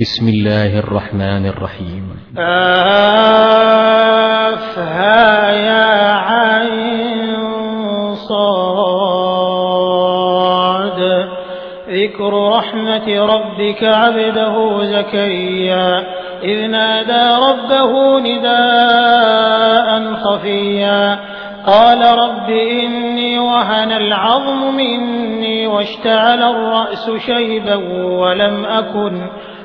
بسم الله الرحمن الرحيم. آفها يا عين صاد. ذكر رحمة ربك عبده زكريا. إذ نادى ربه نداء خفيا. قال رب إني وهن العظم مني واشتعل الرأس شيبا ولم أكن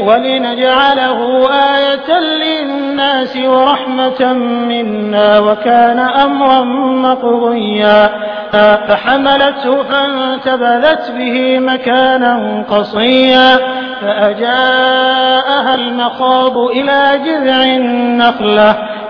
ولنجعله آية للناس ورحمة منا وكان أمرا مقضيا. فحملته فانتبذت به مكانا قصيا. فأجاءها المخاض إلى جذع النخلة.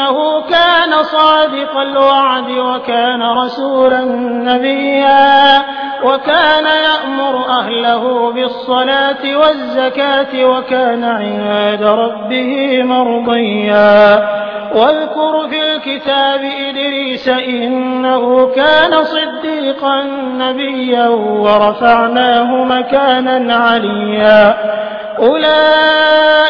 إنه كان صادق الوعد وكان رسولا نبيا وكان يأمر أهله بالصلاة والزكاة وكان عند ربه مرضيا. واذكر في الكتاب إدريس إنه كان صديقا نبيا ورفعناه مكانا عليا. أولئك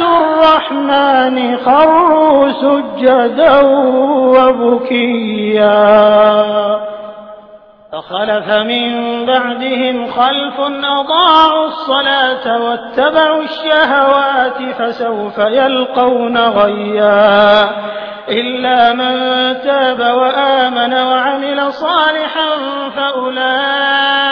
الرحمن خروا سجدا وبكيا. فخلف من بعدهم خلف أضاعوا الصلاة واتبعوا الشهوات فسوف يلقون غيا. إلا من تاب وآمن وعمل صالحا فأولئك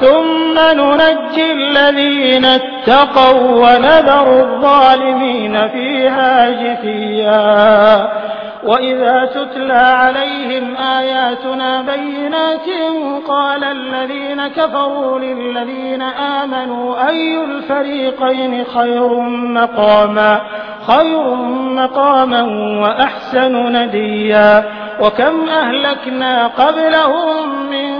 ثم ننجي الذين اتقوا ونذر الظالمين فيها جثيا. وإذا تتلى عليهم آياتنا بينات قال الذين كفروا للذين آمنوا أي الفريقين خير مقاما خير مقاما وأحسن نديا. وكم أهلكنا قبلهم من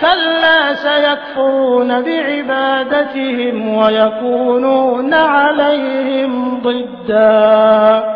كلا سيكفرون بعبادتهم ويكونون عليهم ضدا.